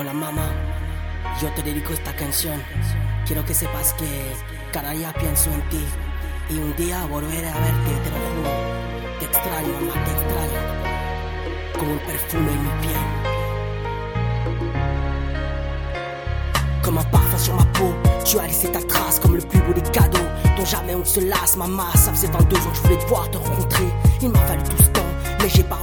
Hola mamá, yo te dedico esta canción. Quiero que sepas que cada día pienso en ti y un día volveré a verte, te lo juro. Te extraño, mamá, te extraño. Como un perfume en mi piel. Comme un parfum sur ma peau, tu as laissé ta trace comme le plus beau des cadeaux dont jamais on se lasse. Maman, ça faisait 22 ans que je voulais te voir, te rencontrer. Il m'a fallu tout ce temps, mais j'ai pas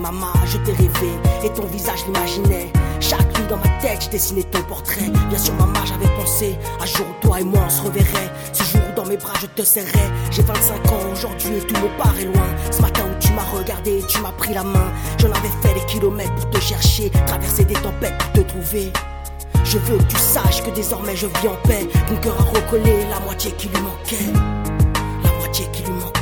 Maman, je t'ai rêvé et ton visage l'imaginait. Chaque nuit dans ma tête, je dessinais ton portrait. Bien sûr, maman, j'avais pensé, un jour toi et moi on se reverrait. Ce jour dans mes bras je te serrais. J'ai 25 ans aujourd'hui et tout me paraît loin. Ce matin où tu m'as regardé, tu m'as pris la main. J'en avais fait des kilomètres pour te chercher, traverser des tempêtes pour te trouver. Je veux que tu saches que désormais je vis en paix. Mon cœur a recollé la moitié qui lui manquait. La moitié qui lui manquait.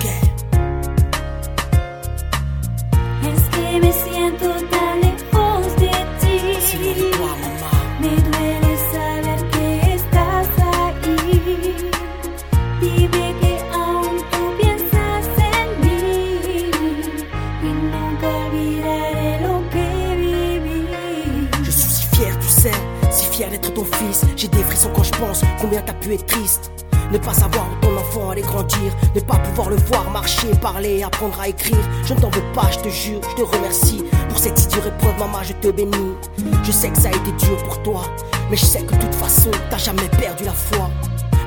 Fier d'être ton fils. J'ai des frissons quand je pense combien t'as pu être triste. Ne pas savoir où ton enfant allait grandir, ne pas pouvoir le voir marcher, parler, apprendre à écrire. Je ne t'en veux pas, je te jure, je te remercie pour cette si dure épreuve, maman, je te bénis. Je sais que ça a été dur pour toi, mais je sais que de toute façon, t'as jamais perdu la foi.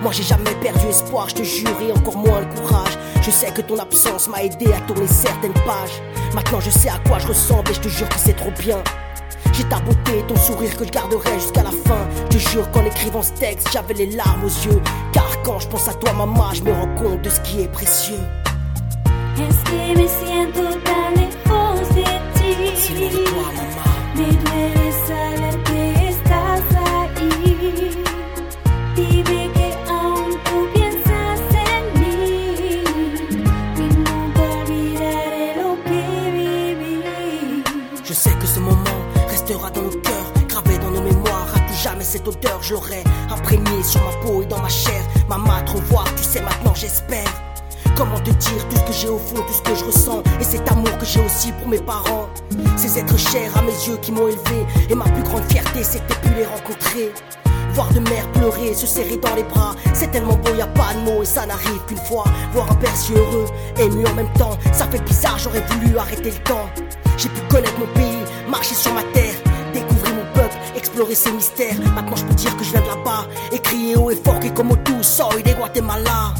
Moi j'ai jamais perdu espoir, je te jure, et encore moins le courage. Je sais que ton absence m'a aidé à tourner certaines pages. Maintenant je sais à quoi je ressemble et je te jure que c'est trop bien. J'ai ta beauté, ton sourire que je garderai jusqu'à la fin. Je jure qu'en écrivant ce texte, j'avais les larmes aux yeux. Car quand je pense à toi, maman, je me rends compte de ce qui est précieux. Es que me siento tan lejos de C'est loin de ti. toi, maman. Me duele saber que estás ahí. Dime que aún tú piensas en mí. Y nunca olvidaré lo que viví. Je sais que ce moment restera dans nos cœurs, gravé dans nos mémoires. À tout jamais cette odeur, je l'aurai imprégnée sur ma peau et dans ma chair. Maman, te revoir, tu sais maintenant, j'espère. Comment te dire tout ce que j'ai au fond, tout ce que je ressens Et cet amour que j'ai aussi pour mes parents? Ces êtres chers à mes yeux qui m'ont élevé Et ma plus grande fierté t'aies pu les rencontrer Voir de mère pleurer, se serrer dans les bras C'est tellement beau, y a pas de mots et ça n'arrive qu'une fois Voir un père si heureux, ému en même temps Ça fait bizarre, j'aurais voulu arrêter le temps J'ai pu connaître mon pays, marcher sur ma terre Découvrir mon peuple, explorer ses mystères Maintenant je peux dire que je viens de là-bas Et crier haut et fort que comme tout soy de Guatemala